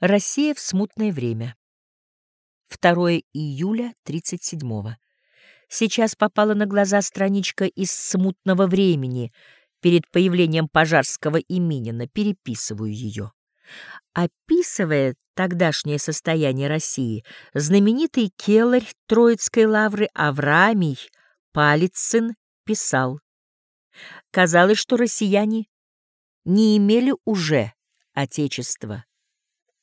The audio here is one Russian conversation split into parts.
Россия в смутное время. 2 июля 37 -го. Сейчас попала на глаза страничка из смутного времени. Перед появлением Пожарского и Минина переписываю ее. Описывая тогдашнее состояние России, знаменитый келарь Троицкой лавры Авраамий Палицын писал. Казалось, что россияне не имели уже отечества,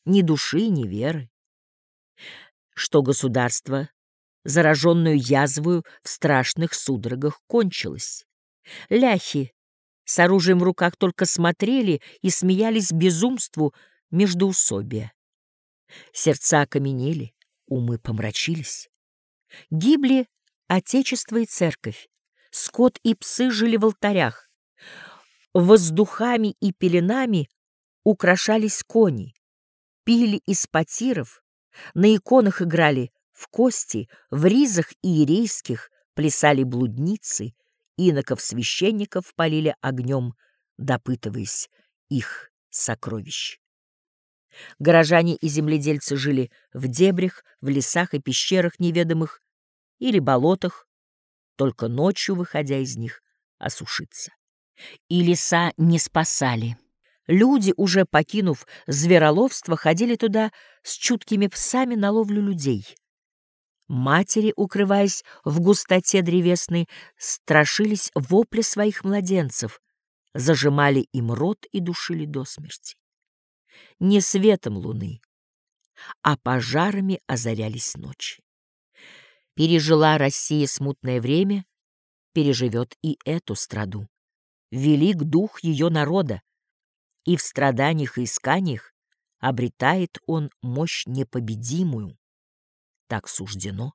ни души, ни веры, что государство, зараженную язвою в страшных судорогах, кончилось. Ляхи с оружием в руках только смотрели и смеялись безумству междоусобия. Сердца окаменели, умы помрачились. Гибли отечество и церковь, скот и псы жили в алтарях. Воздухами и пеленами украшались кони, пили из потиров, на иконах играли в кости, в ризах иерейских плясали блудницы, иноков-священников полили огнем, допытываясь их сокровищ. Горожане и земледельцы жили в дебрях, в лесах и пещерах неведомых или болотах, только ночью, выходя из них, осушиться. И леса не спасали. Люди, уже покинув звероловство, ходили туда с чуткими псами на ловлю людей. Матери, укрываясь в густоте древесной, страшились вопли своих младенцев, зажимали им рот и душили до смерти. Не светом луны, а пожарами озарялись ночи. Пережила Россия смутное время, переживет и эту страду. Велик дух ее народа, и в страданиях и исканиях обретает он мощь непобедимую. Так суждено.